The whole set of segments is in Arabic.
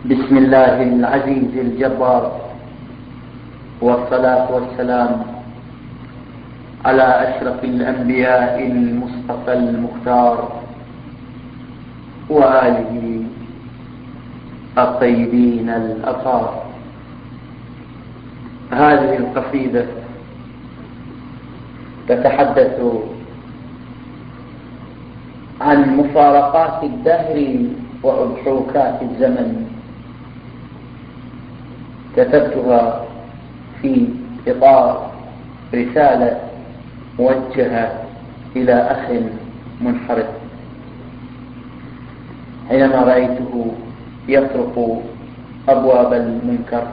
بسم الله العزيز الجبار. والصلاة والسلام على أشرف الأنبياء المصطفى المختار وآله الطيبين الأطهار هذه القصيدة تتحدث عن مفارقات الدهر وأضحوكات الزمن. كتبتها في إطار رسالة موجهة إلى أخ منحرف. حينما رأيته يطرق أبواب المنكر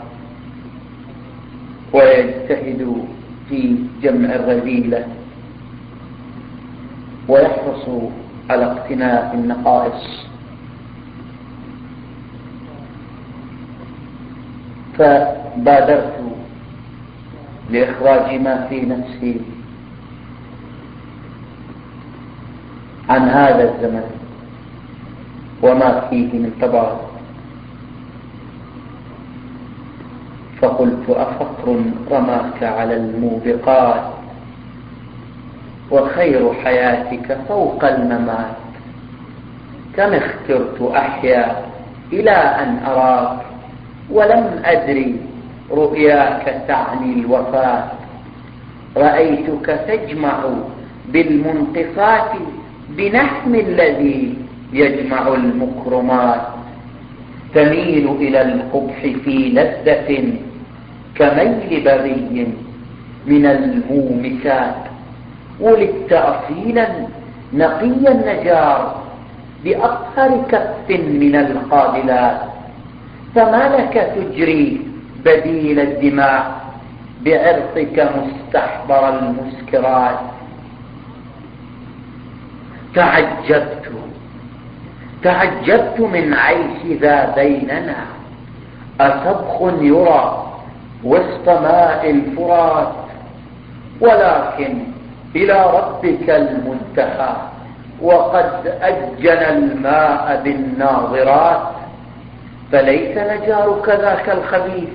ويجتهد في جمع الرذيلة ويحرص على اقتناء النقائص. فبادرت لإخراج ما في نفسي عن هذا الزمن وما فيه من تبارك فقلت أفقر رماك على الموبقات وخير حياتك فوق الممات. كم اخترت أحيا إلى أن أراك؟ ولم أدري رؤياك تعني الوفاة رأيتك تجمع بالمنقصات بنحم الذي يجمع المكرمات. تميل إلى القبح في لذة كميل بغي من المومسات. ولدت أصيلا نقي النجار بأطهر كف من القابلات. فما لك تجري بديل الدماء بعرقك مستحضر المسكرات. تعجبت تعجبت من عيش ذا بيننا. أسبخ يرى وسط ماء الفرات ولكن إلى ربك المنتهى. وقد أجن الماء بالناظرات. فليس نجارك ذاك الخبيث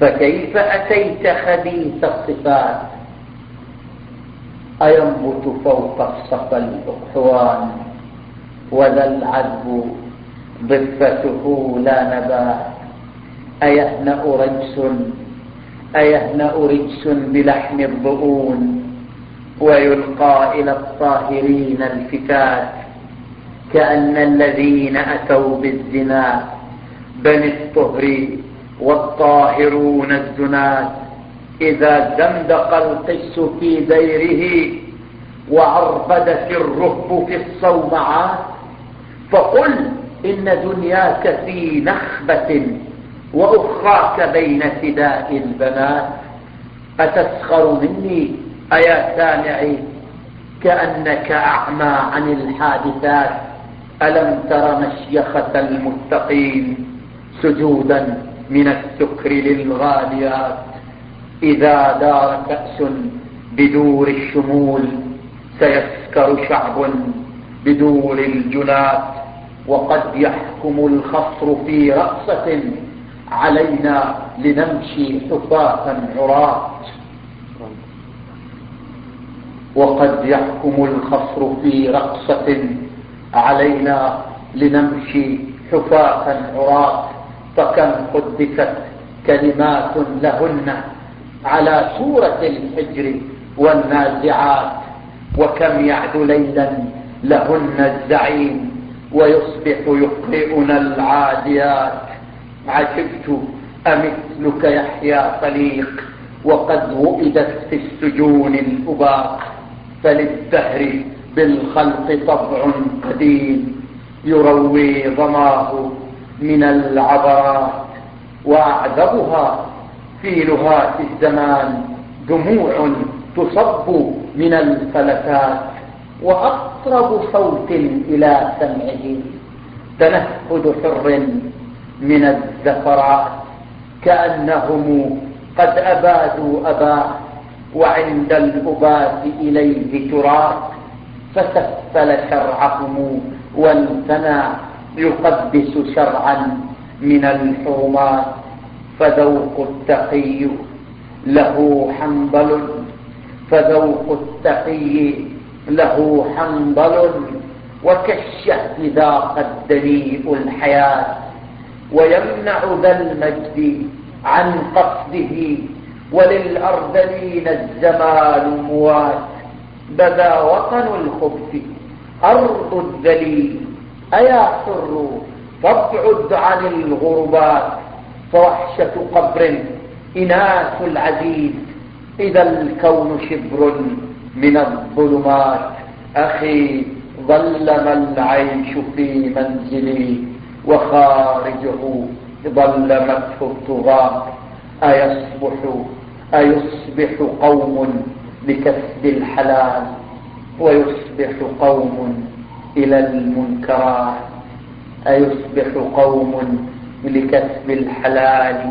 فكيف أتيت خبيث الصفات؟ أينبت فوق الصفا الأقحوان وذا العذب ضفته لا نبات. أيهنأ رجس؟ أيهنأ رجس بلحم الضؤون؟ ويلقى إلى الطاهرين الفتات كأن الذين أتوا بالزنا. بني الطهر والطاهرون الزنات إذا زندق القس في ديره وعربدت الرهب في الصومعات فقل إن دنياك في نخبة وأخراك بين فداء البنات. أتسخر مني أيا سامعي؟ كأنك أعمى عن الحادثات. ألم تر مشيخة المتقين؟ سجودا من السكر للغاليات. إذا دار كأس بدور الشمول سيسكر شعب بدور الجنات. وقد يحكم الخصر في رأسة علينا لنمشي حفاة عراة. وقد يحكم الخصر في رقصة علينا لنمشي حفاة عراة. فكم قدست كلمات لهن على سورة الحجر والنازعات وكم يعد ليلا لهن الزعيم ويصبح يقرئنا العاديات. عجبت أمثلك يحيى طليق وقد وئدت في السجون الأباق فللدهر بالخلق طبع قديم يروي ظماه من العبرات وأعذبها في لهات الزمان. دموع تصب من الفلتات وأقرب صوت إلى سمعه. تنهد حر من الزفرات كأنهم قد أبادوا أباه وعند الأباة إليه تراث فسفل شرعهم وانثنى يقدس شرعا من الحرمات فذوق التقي له حنظل فذوق التقي له حنظل وكالشهد ذاق الدنيء الحياة. ويمنع ذا المجد عن قصده. وللأرذلين الزمان موات. بدا وطن الخبث أرض الذليل. أيا حر فابعد عن الغربات فوحشة قبر إناث العزيز. إذا الكون شبر من الظلمات. أخي ظلم العيش في منزلي. وخارجه ظلمته الطغاة أيصبح أيصبح قوم لكسب الحلال. ويصبح قوم إلى المنكرات أيصبح قوم لكسب الحلال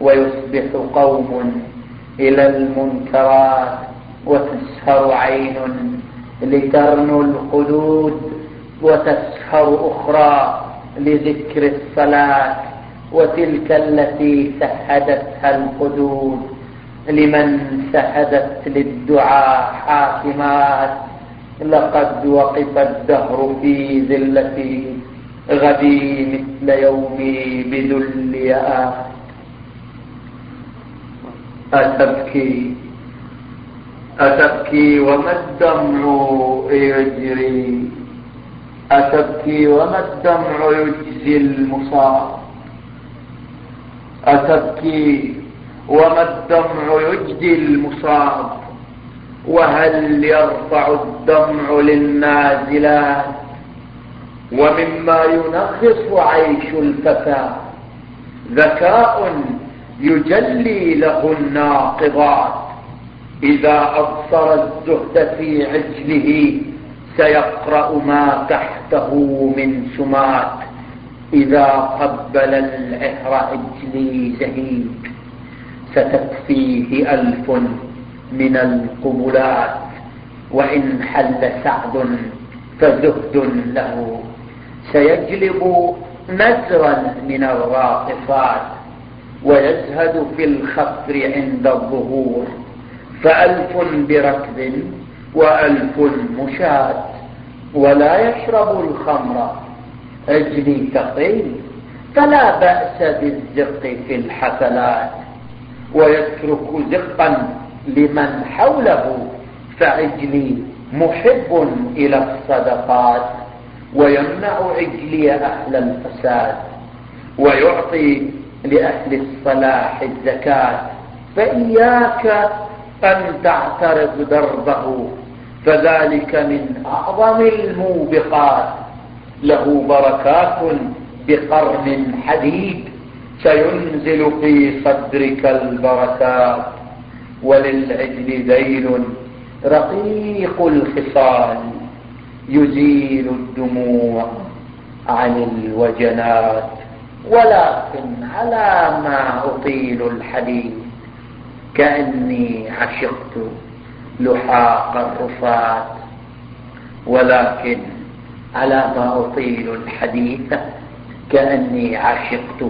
ويصبح قوم إلى المنكرات وتسهر عين لترنو الخدود وتسهر أخرى لذكر الصلاة وتلك التي سهدتها الخدود لمن سهدت للدعاء حاكمات. لقد وقف الدهر في ذلتي غدي مثل يومي بذل يآت أتبكي أتبكي وما الدمع يجري؟ أتبكي وما الدمع يجزي المصاب أتبكي وما الدمع يجدي المصاب؟ وهل يرفع الدمع للنازلات ومما ينغص عيش الفتى ذكاء يجلي له الناقضات. إذا أبصر الزهد في عجله سيقرأ ما تحته من سمات. إذا قبل العهر عجلي زهيد ستكفيه ألف من القبلات وإن حل سعد فزهد له. سيجلب نزرا من الراقصات ويزهد في الخفر عند الظهور. فألف بركب وألف مشاة ولا يشرب الخمر. أجلي تقي فلا بأس بالزق في الحفلات. ويترك زقا لمن حوله فعجلي محب إلى الصدقات ويمنع عجلي أهل الفساد ويعطي لأهل الصلاح الزكاة فإياك أن تعترض دربه فذلك من أعظم الموبقات. له بركات بقرن حديد سينزل في صدرك البركات. وللعجل ذيل رقيق الخصال يزيل الدموع عن الوجنات ولكن على ما أطيل الحديث كأني عشقت لحاق الرفات ولكن على ما أطيل الحديث كأني عشقت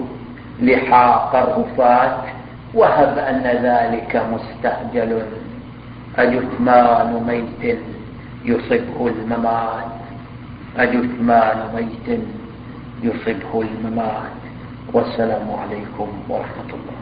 لحاق الرفات وهب أن ذلك مستعجل. أجثمان ميت يصبه الممات. أجثمان ميت يصبه الممات. والسلام عليكم ورحمة الله.